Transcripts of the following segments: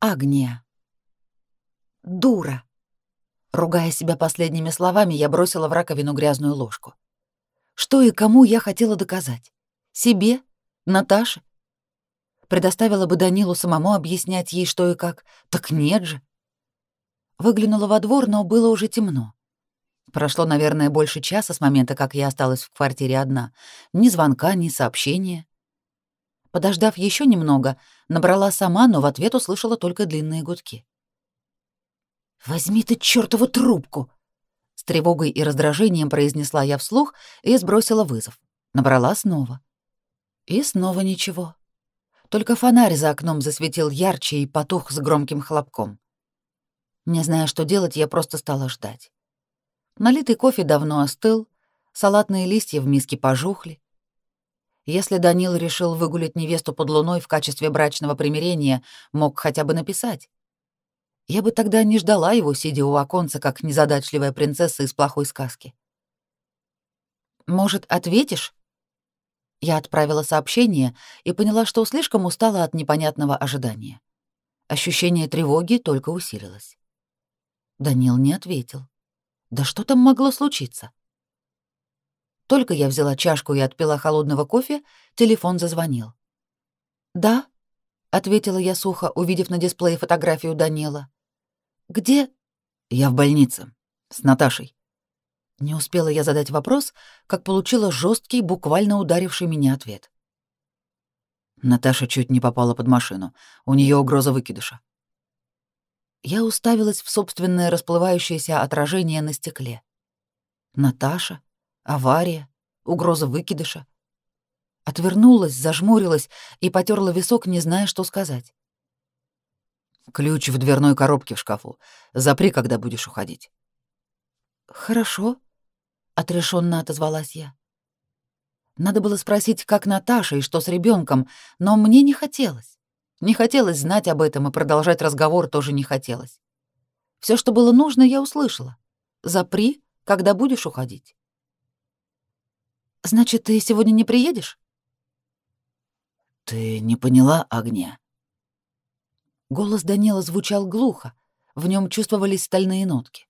Агния. Дура. Ругая себя последними словами, я бросила в раковину грязную ложку. Что и кому я хотела доказать? Себе? Наташе? Предоставила бы Данилу самому объяснять ей, что и как. Так нет же. Выглянула во двор, но было уже темно. Прошло, наверное, больше часа с момента, как я осталась в квартире одна. Ни звонка, ни сообщения. Подождав еще немного, набрала сама, но в ответ услышала только длинные гудки. «Возьми ты чёртову трубку!» С тревогой и раздражением произнесла я вслух и сбросила вызов. Набрала снова. И снова ничего. Только фонарь за окном засветил ярче и потух с громким хлопком. Не зная, что делать, я просто стала ждать. Налитый кофе давно остыл, салатные листья в миске пожухли. Если Данил решил выгулять невесту под луной в качестве брачного примирения, мог хотя бы написать. Я бы тогда не ждала его, сидя у оконца, как незадачливая принцесса из плохой сказки. «Может, ответишь?» Я отправила сообщение и поняла, что слишком устала от непонятного ожидания. Ощущение тревоги только усилилось. Данил не ответил. Да что там могло случиться? Только я взяла чашку и отпила холодного кофе, телефон зазвонил. «Да», — ответила я сухо, увидев на дисплее фотографию Данила. «Где?» «Я в больнице. С Наташей». Не успела я задать вопрос, как получила жесткий, буквально ударивший меня ответ. Наташа чуть не попала под машину. У нее угроза выкидыша. Я уставилась в собственное расплывающееся отражение на стекле. Наташа, авария, угроза выкидыша. Отвернулась, зажмурилась и потерла висок, не зная, что сказать. Ключ в дверной коробке в шкафу. Запри, когда будешь уходить. Хорошо, отрешенно отозвалась я. Надо было спросить, как Наташа и что с ребенком, но мне не хотелось. Не хотелось знать об этом, и продолжать разговор тоже не хотелось. Все, что было нужно, я услышала. Запри, когда будешь уходить. Значит, ты сегодня не приедешь? Ты не поняла, Огня? Голос Данила звучал глухо, в нем чувствовались стальные нотки.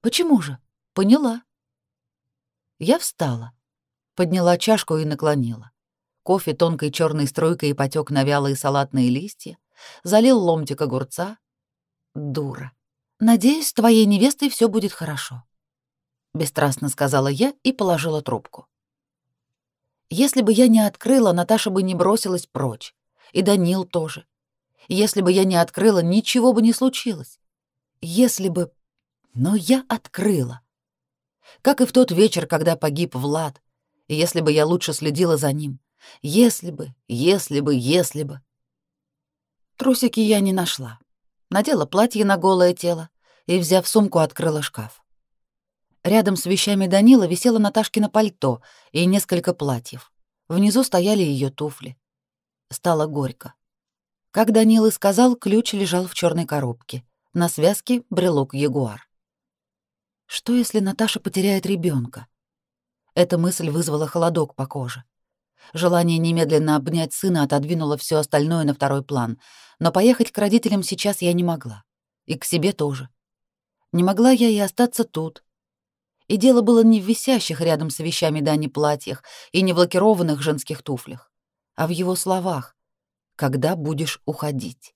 Почему же? Поняла. Я встала, подняла чашку и наклонила. Кофе тонкой черной струйкой потек на вялые салатные листья, залил ломтик огурца. Дура. Надеюсь, с твоей невестой все будет хорошо. Бесстрастно сказала я и положила трубку. Если бы я не открыла, Наташа бы не бросилась прочь. И Данил тоже. Если бы я не открыла, ничего бы не случилось. Если бы... Но я открыла. Как и в тот вечер, когда погиб Влад. Если бы я лучше следила за ним. Если бы, если бы, если бы. Трусики я не нашла. Надела платье на голое тело и, взяв сумку, открыла шкаф. Рядом с вещами Данила висело Наташкино пальто и несколько платьев. Внизу стояли ее туфли. Стало горько. Как Данил и сказал, ключ лежал в черной коробке. На связке брелок Ягуар. Что если Наташа потеряет ребенка? Эта мысль вызвала холодок по коже. Желание немедленно обнять сына отодвинуло все остальное на второй план, но поехать к родителям сейчас я не могла. И к себе тоже. Не могла я и остаться тут. И дело было не в висящих рядом с вещами Дани платьях и не в лакированных женских туфлях, а в его словах «когда будешь уходить».